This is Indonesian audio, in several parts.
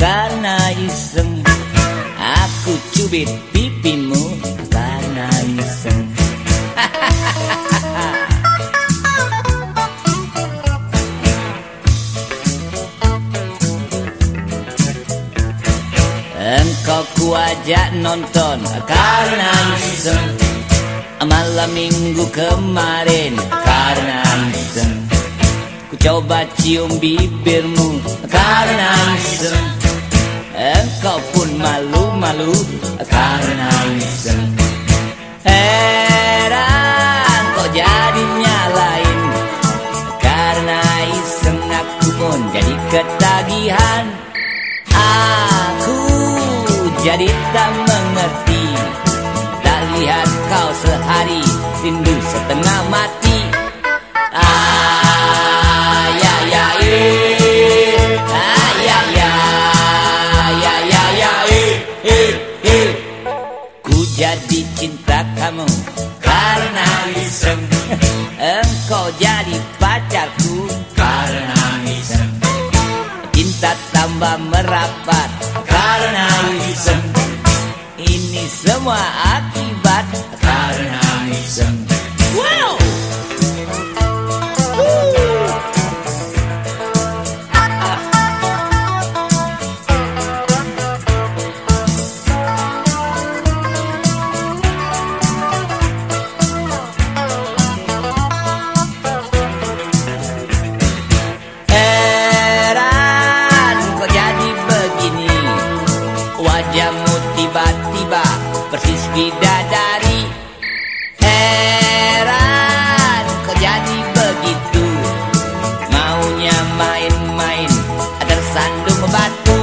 karena iseng. Aku cubit pipimu karena iseng. Engkau kuajak nonton karena iseng. Malam minggu kemarin karena iseng Ku coba cium bibirmu karena iseng. Engkau pun malu-malu karena iseng. Heran kok jadinya lain. Karena iseng aku pun jadi ketagihan. Aku jadi tak mengerti. Tak lihat kau sehari Rindu setengah mati cinta kamu Karena iseng. Engkau jadi pacarku Karena iseng. Cinta tambah merapat Karena iseng. Ini semua Wajahmu tiba-tiba persis bidadari. Heran kok jadi begitu? Maunya main-main tersandung batu.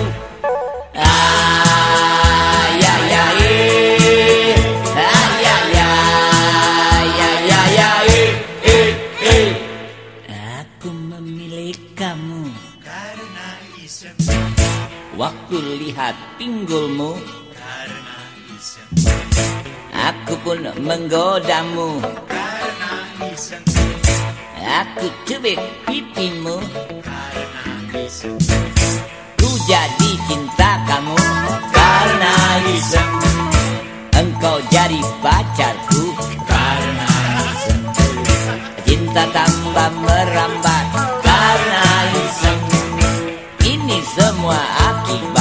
Aku memilih kamu. Karena iseng Waktu lihat pinggulmu. Aku pun menggodamu. Aku cubit pipimu. Ku jadi cinta kamu. Karena iseng Engkau jadi pacarku. Karena iseng Cinta tambah merambat semua akibat